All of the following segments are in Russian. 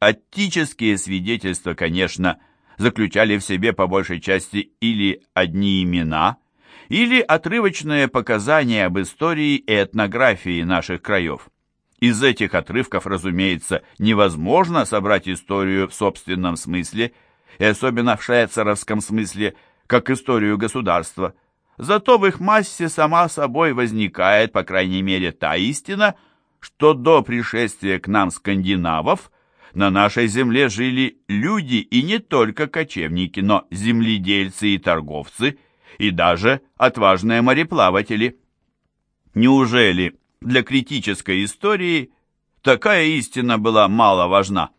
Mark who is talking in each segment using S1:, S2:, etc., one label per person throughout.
S1: Аттические свидетельства, конечно, заключали в себе по большей части или одни имена, или отрывочные показания об истории и этнографии наших краев. Из этих отрывков, разумеется, невозможно собрать историю в собственном смысле, и особенно в швейцаровском смысле, как историю государства. Зато в их массе сама собой возникает, по крайней мере, та истина, что до пришествия к нам скандинавов на нашей земле жили люди и не только кочевники, но земледельцы и торговцы, и даже отважные мореплаватели. Неужели для критической истории такая истина была мало важна?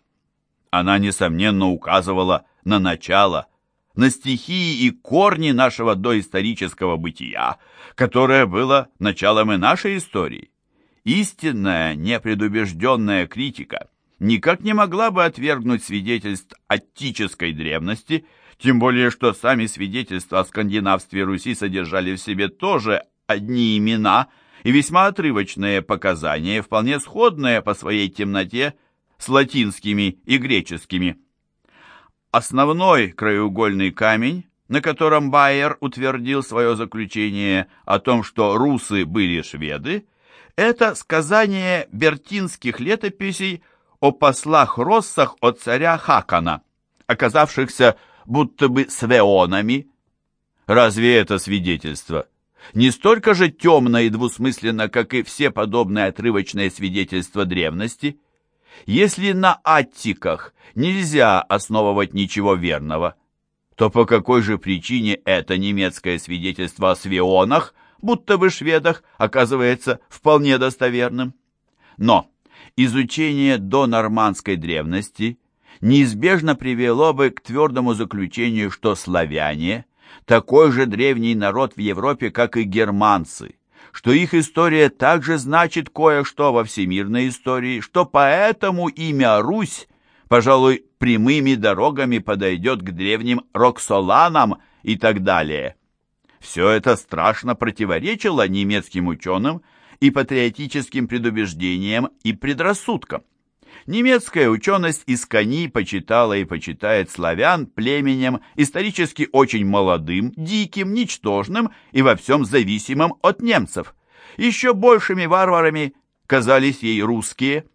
S1: Она, несомненно, указывала на начало, на стихии и корни нашего доисторического бытия, которое было началом и нашей истории. Истинная, непредубежденная критика никак не могла бы отвергнуть свидетельств аттической древности, тем более что сами свидетельства о скандинавстве Руси содержали в себе тоже одни имена и весьма отрывочные показания, вполне сходные по своей темноте с латинскими и греческими. Основной краеугольный камень, на котором Байер утвердил свое заключение о том, что русы были шведы, это сказание бертинских летописей о послах-россах от царя Хакана, оказавшихся будто бы свеонами. Разве это свидетельство? Не столько же темно и двусмысленно, как и все подобные отрывочные свидетельства древности. Если на аттиках нельзя основывать ничего верного, то по какой же причине это немецкое свидетельство о свеонах, будто бы шведах, оказывается вполне достоверным? Но изучение донормандской древности неизбежно привело бы к твердому заключению, что славяне – такой же древний народ в Европе, как и германцы, что их история также значит кое-что во всемирной истории, что поэтому имя Русь, пожалуй, прямыми дорогами подойдет к древним Роксоланам и так далее. Все это страшно противоречило немецким ученым и патриотическим предубеждениям и предрассудкам. Немецкая ученость из кони почитала и почитает славян племенем исторически очень молодым, диким, ничтожным и во всем зависимым от немцев. Еще большими варварами казались ей русские.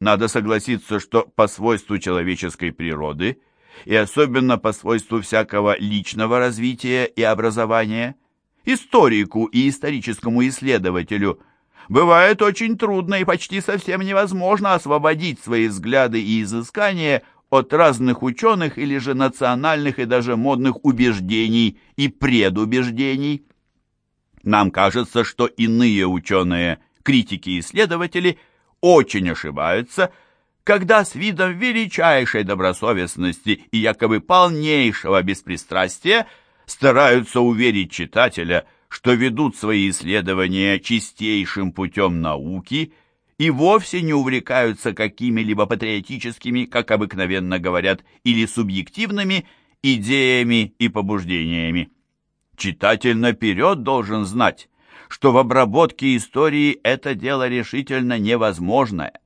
S1: Надо согласиться, что по свойству человеческой природы и особенно по свойству всякого личного развития и образования, историку и историческому исследователю – бывает очень трудно и почти совсем невозможно освободить свои взгляды и изыскания от разных ученых или же национальных и даже модных убеждений и предубеждений. Нам кажется, что иные ученые, критики и исследователи очень ошибаются, когда с видом величайшей добросовестности и якобы полнейшего беспристрастия стараются уверить читателя – что ведут свои исследования чистейшим путем науки и вовсе не увлекаются какими-либо патриотическими, как обыкновенно говорят, или субъективными идеями и побуждениями. Читатель наперед должен знать, что в обработке истории это дело решительно невозможное.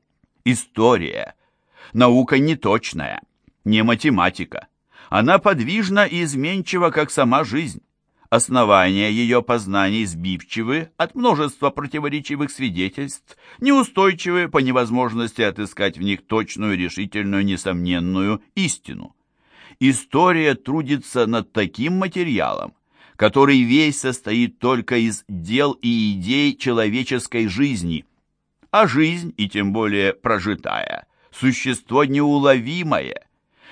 S1: История – наука неточная, не математика. Она подвижна и изменчива, как сама жизнь. Основания ее познаний сбивчивы от множества противоречивых свидетельств, неустойчивы по невозможности отыскать в них точную, решительную, несомненную истину. История трудится над таким материалом, который весь состоит только из дел и идей человеческой жизни, а жизнь, и тем более прожитая, существо неуловимое,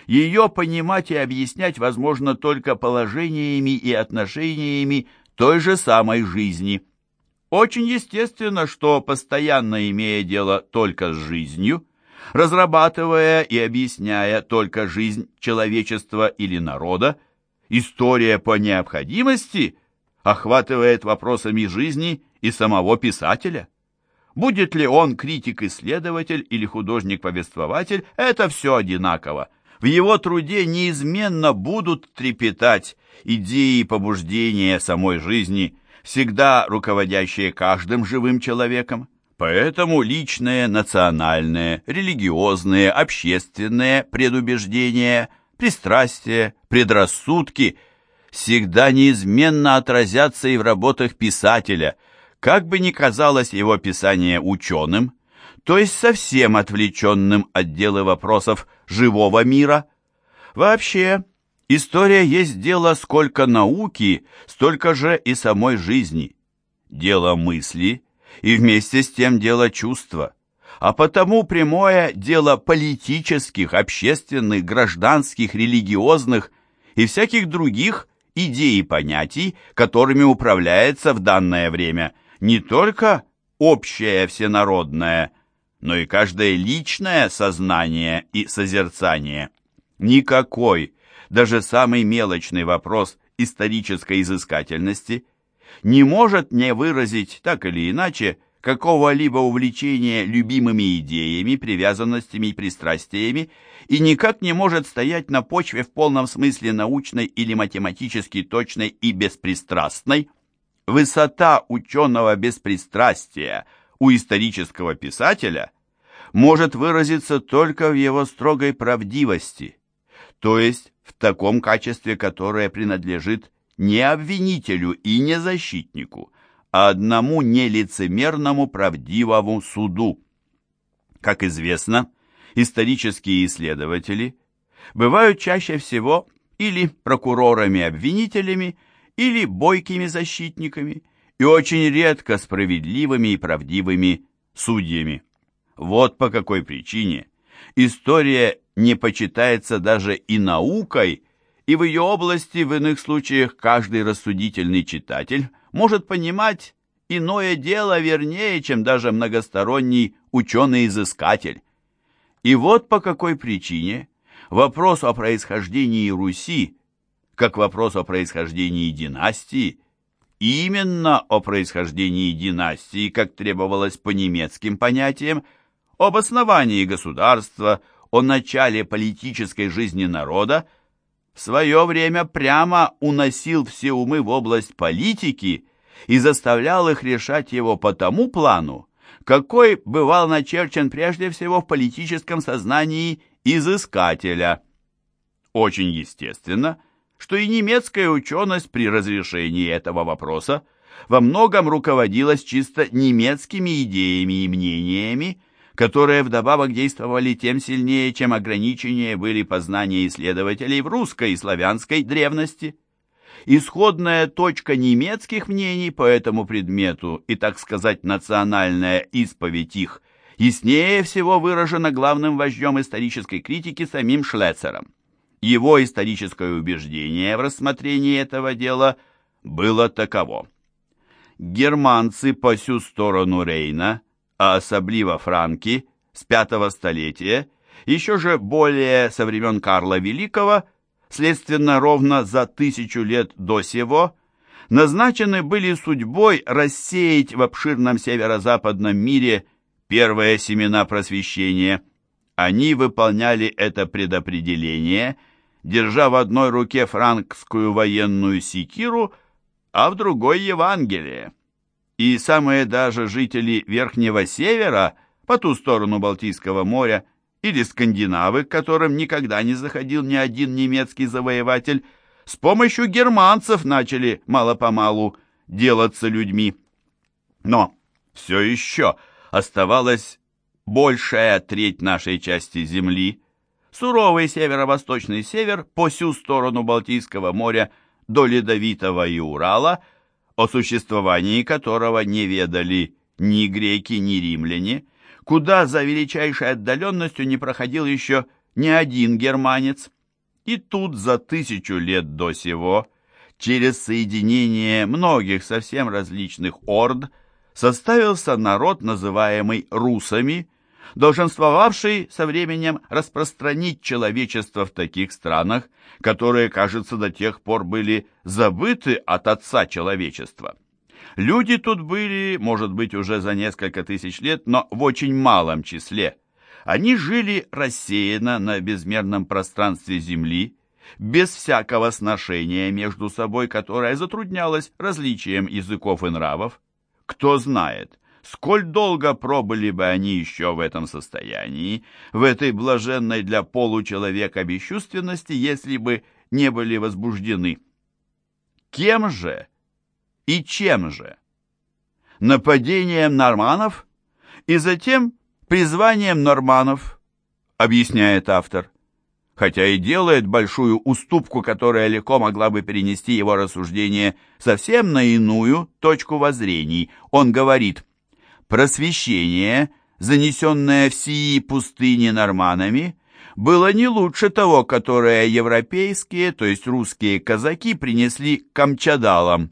S1: ее понимать и объяснять возможно только положениями и отношениями той же самой жизни. Очень естественно, что, постоянно имея дело только с жизнью, разрабатывая и объясняя только жизнь человечества или народа, история по необходимости охватывает вопросами жизни и самого писателя. Будет ли он критик-исследователь или художник-повествователь, это все одинаково. В его труде неизменно будут трепетать идеи побуждения самой жизни, всегда руководящие каждым живым человеком. Поэтому личные, национальные, религиозные, общественные предубеждения, пристрастия, предрассудки всегда неизменно отразятся и в работах писателя, как бы ни казалось его писание ученым, то есть совсем отвлеченным от дела вопросов живого мира. Вообще, история есть дело сколько науки, столько же и самой жизни. Дело мысли – и вместе с тем дело чувства, а потому прямое дело политических, общественных, гражданских, религиозных и всяких других идей и понятий, которыми управляется в данное время не только общее всенародное, но и каждое личное сознание и созерцание. Никакой, даже самый мелочный вопрос исторической изыскательности – не может не выразить так или иначе какого-либо увлечения любимыми идеями, привязанностями и пристрастиями и никак не может стоять на почве в полном смысле научной или математически точной и беспристрастной. Высота ученого беспристрастия у исторического писателя может выразиться только в его строгой правдивости, то есть в таком качестве, которое принадлежит не обвинителю и не защитнику, а одному нелицемерному правдивому суду. Как известно, исторические исследователи бывают чаще всего или прокурорами-обвинителями, или бойкими защитниками, и очень редко справедливыми и правдивыми судьями. Вот по какой причине история не почитается даже и наукой, и в ее области в иных случаях каждый рассудительный читатель может понимать иное дело вернее, чем даже многосторонний ученый-изыскатель. И вот по какой причине вопрос о происхождении Руси, как вопрос о происхождении династии, именно о происхождении династии, как требовалось по немецким понятиям, об основании государства, о начале политической жизни народа, в свое время прямо уносил все умы в область политики и заставлял их решать его по тому плану, какой бывал начерчен прежде всего в политическом сознании изыскателя. Очень естественно, что и немецкая ученость при разрешении этого вопроса во многом руководилась чисто немецкими идеями и мнениями, которые вдобавок действовали тем сильнее, чем ограниченнее были познания исследователей в русской и славянской древности. Исходная точка немецких мнений по этому предмету и, так сказать, национальная исповедь их яснее всего выражена главным вождем исторической критики самим Шлецером. Его историческое убеждение в рассмотрении этого дела было таково. Германцы по сю сторону Рейна – а особливо франки с пятого столетия, еще же более со времен Карла Великого, следственно ровно за тысячу лет до сего, назначены были судьбой рассеять в обширном северо-западном мире первые семена просвещения. Они выполняли это предопределение, держа в одной руке франкскую военную секиру, а в другой Евангелие и самые даже жители Верхнего Севера по ту сторону Балтийского моря или скандинавы, к которым никогда не заходил ни один немецкий завоеватель, с помощью германцев начали мало-помалу делаться людьми. Но все еще оставалась большая треть нашей части земли, суровый северо-восточный север по всю сторону Балтийского моря до Ледовитого и Урала – о существовании которого не ведали ни греки, ни римляне, куда за величайшей отдаленностью не проходил еще ни один германец. И тут за тысячу лет до сего, через соединение многих совсем различных орд, составился народ, называемый русами, долженствовавший со временем распространить человечество в таких странах, которые, кажется, до тех пор были забыты от отца человечества. Люди тут были, может быть, уже за несколько тысяч лет, но в очень малом числе. Они жили рассеянно на безмерном пространстве Земли, без всякого сношения между собой, которое затруднялось различием языков и нравов. Кто знает, Сколь долго пробыли бы они еще в этом состоянии, в этой блаженной для получеловека бесчувственности, если бы не были возбуждены? Кем же и чем же? Нападением норманов и затем призванием норманов, объясняет автор хотя и делает большую уступку, которая легко могла бы перенести его рассуждение совсем на иную точку воззрений. Он говорит, «Просвещение, занесенное в сии пустыни норманами, было не лучше того, которое европейские, то есть русские казаки, принесли камчадалам».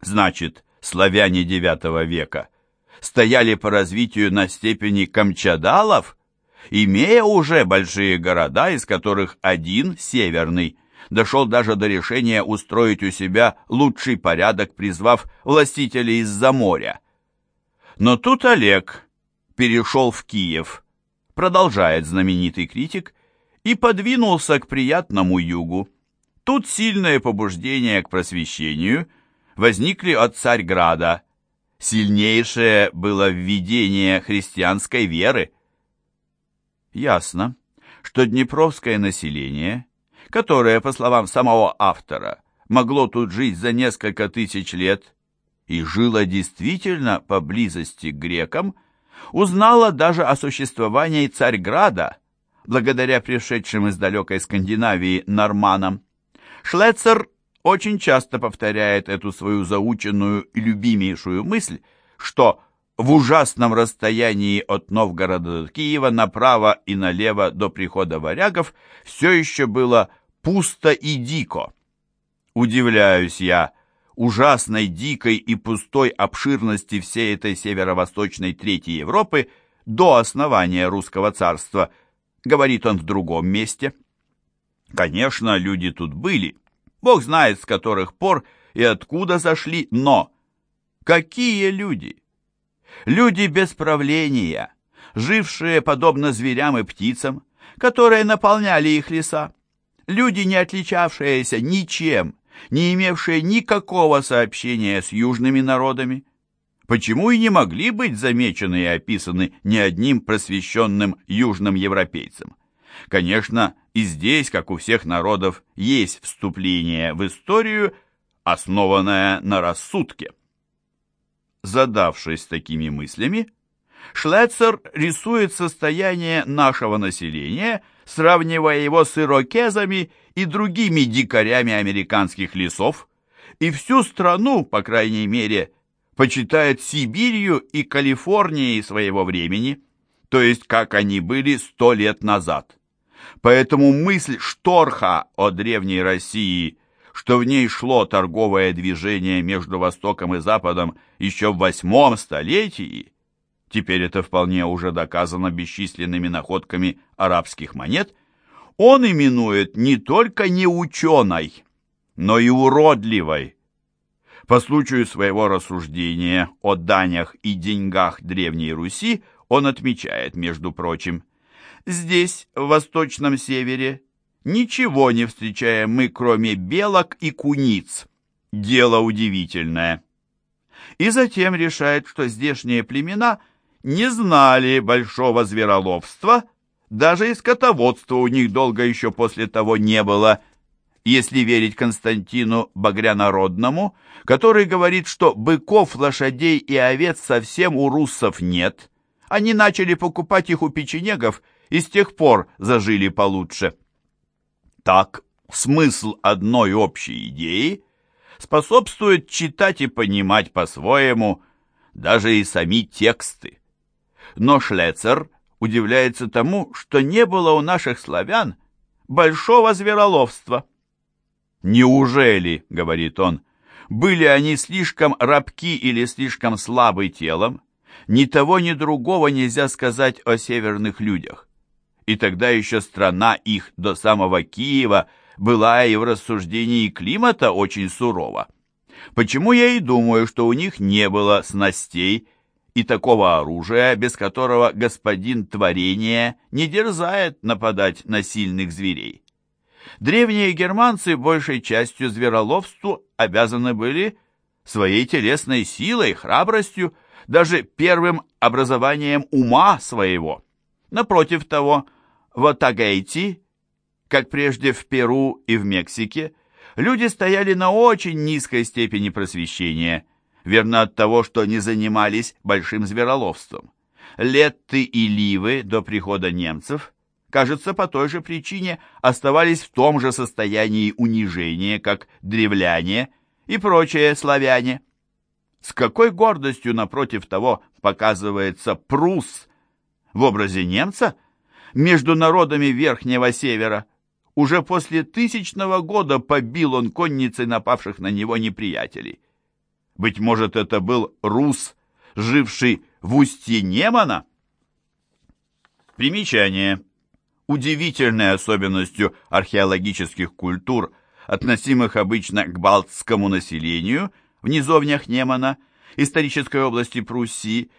S1: Значит, славяне IX века стояли по развитию на степени камчадалов – имея уже большие города, из которых один, северный, дошел даже до решения устроить у себя лучший порядок, призвав властителей из-за моря. Но тут Олег перешел в Киев, продолжает знаменитый критик, и подвинулся к приятному югу. Тут сильное побуждение к просвещению возникли от Царьграда. Сильнейшее было введение христианской веры – Ясно, что днепровское население, которое, по словам самого автора, могло тут жить за несколько тысяч лет и жило действительно поблизости к грекам, узнало даже о существовании Царьграда, благодаря пришедшим из далекой Скандинавии норманам. Шлецер очень часто повторяет эту свою заученную и любимейшую мысль, что в ужасном расстоянии от Новгорода до Киева направо и налево до прихода варягов все еще было пусто и дико. Удивляюсь я ужасной, дикой и пустой обширности всей этой северо-восточной Третьей Европы до основания русского царства, говорит он в другом месте. Конечно, люди тут были, бог знает с которых пор и откуда зашли, но какие люди! Люди без правления, жившие подобно зверям и птицам, которые наполняли их леса. Люди, не отличавшиеся ничем, не имевшие никакого сообщения с южными народами. Почему и не могли быть замечены и описаны ни одним просвещенным южным европейцем? Конечно, и здесь, как у всех народов, есть вступление в историю, основанное на рассудке. Задавшись такими мыслями, Шлецер рисует состояние нашего населения, сравнивая его с ирокезами и другими дикарями американских лесов, и всю страну, по крайней мере, почитает Сибирью и Калифорнией своего времени, то есть как они были сто лет назад. Поэтому мысль Шторха о древней России – что в ней шло торговое движение между Востоком и Западом еще в восьмом столетии, теперь это вполне уже доказано бесчисленными находками арабских монет, он именует не только неученой, но и уродливой. По случаю своего рассуждения о данях и деньгах Древней Руси он отмечает, между прочим, «Здесь, в Восточном Севере, Ничего не встречаем мы, кроме белок и куниц. Дело удивительное. И затем решает, что здешние племена не знали большого звероловства, даже и скотоводства у них долго еще после того не было, если верить Константину Багрянародному, который говорит, что быков, лошадей и овец совсем у руссов нет. Они начали покупать их у печенегов и с тех пор зажили получше. Так, смысл одной общей идеи способствует читать и понимать по-своему даже и сами тексты. Но Шлецер удивляется тому, что не было у наших славян большого звероловства. «Неужели, — говорит он, — были они слишком рабки или слишком слабы телом? Ни того, ни другого нельзя сказать о северных людях и тогда еще страна их до самого Киева была и в рассуждении климата очень сурова. Почему я и думаю, что у них не было снастей и такого оружия, без которого господин творения не дерзает нападать на сильных зверей. Древние германцы большей частью звероловству обязаны были своей телесной силой, храбростью, даже первым образованием ума своего. Напротив того, в Атагейти, как прежде в Перу и в Мексике, люди стояли на очень низкой степени просвещения, верно от того, что не занимались большим звероловством. Летты и Ливы до прихода немцев, кажется, по той же причине оставались в том же состоянии унижения, как древляне и прочие славяне. С какой гордостью напротив того показывается Прус в образе немца между народами Верхнего Севера. Уже после тысячного года побил он конницей напавших на него неприятелей. Быть может, это был Рус, живший в устье Немана? Примечание. Удивительной особенностью археологических культур, относимых обычно к балтскому населению в низовнях Немана, исторической области Пруссии,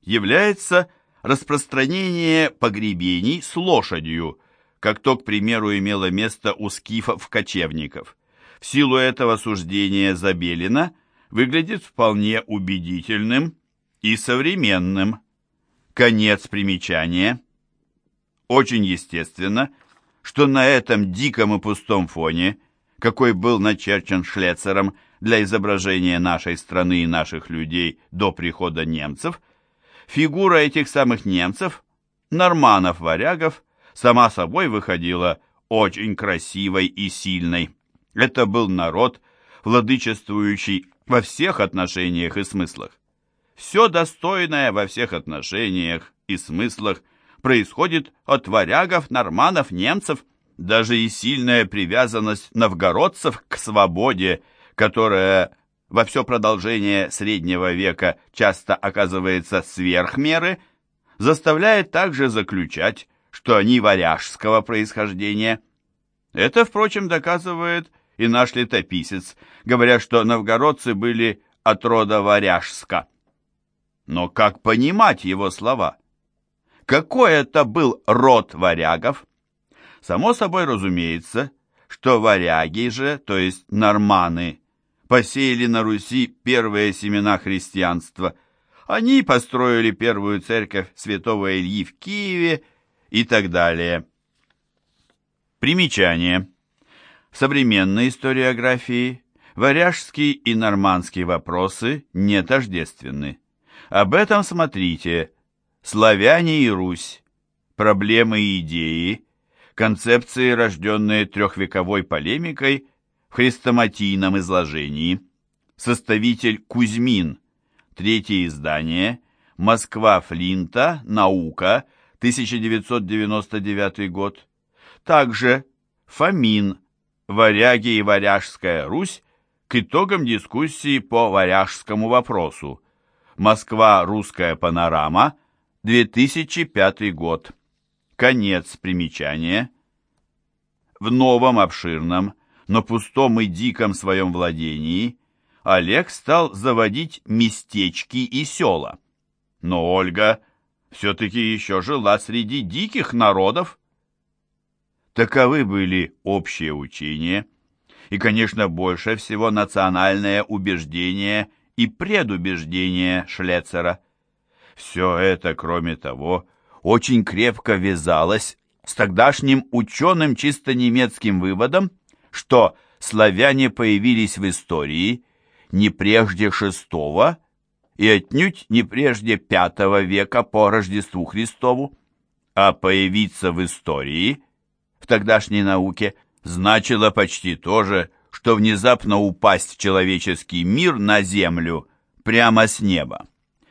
S1: является распространение погребений с лошадью, как то, к примеру, имело место у скифов-кочевников. В силу этого суждения Забелина выглядит вполне убедительным и современным. Конец примечания. Очень естественно, что на этом диком и пустом фоне, какой был начерчен Шлецером для изображения нашей страны и наших людей до прихода немцев, фигура этих самых немцев, норманов-варягов, сама собой выходила очень красивой и сильной. Это был народ, владычествующий во всех отношениях и смыслах. Все достойное во всех отношениях и смыслах происходит от варягов, норманов, немцев, даже и сильная привязанность новгородцев к свободе, которая во все продолжение среднего века часто оказывается сверх меры, заставляет также заключать, что они варяжского происхождения. Это, впрочем, доказывает и наш летописец, говоря, что новгородцы были от рода варяжска. Но как понимать его слова? Какой это был род варягов? Само собой разумеется, что варяги же, то есть норманы, посеяли на Руси первые семена христианства. Они построили первую церковь святого Ильи в Киеве и так далее. Примечание. Современной историографии варяжские и нормандские вопросы не тождественны. Об этом смотрите «Славяне и Русь. Проблемы и идеи. Концепции, рожденные трехвековой полемикой в хрестоматийном изложении». Составитель Кузьмин. Третье издание. Москва Флинта. Наука. 1999 год. Также Фомин варяги и варяжская Русь к итогам дискуссии по варяжскому вопросу. Москва. Русская панорама. 2005 год. Конец примечания. В новом обширном, но пустом и диком своем владении Олег стал заводить местечки и села. Но Ольга все-таки еще жила среди диких народов, Таковы были общие учения и, конечно, больше всего национальное убеждение и предубеждение Шлецера. Все это, кроме того, очень крепко вязалось с тогдашним ученым чисто немецким выводом, что славяне появились в истории не прежде шестого и отнюдь не прежде пятого века по Рождеству Христову, а появиться в истории – в тогдашней науке значило почти то же, что внезапно упасть в человеческий мир на землю прямо с неба.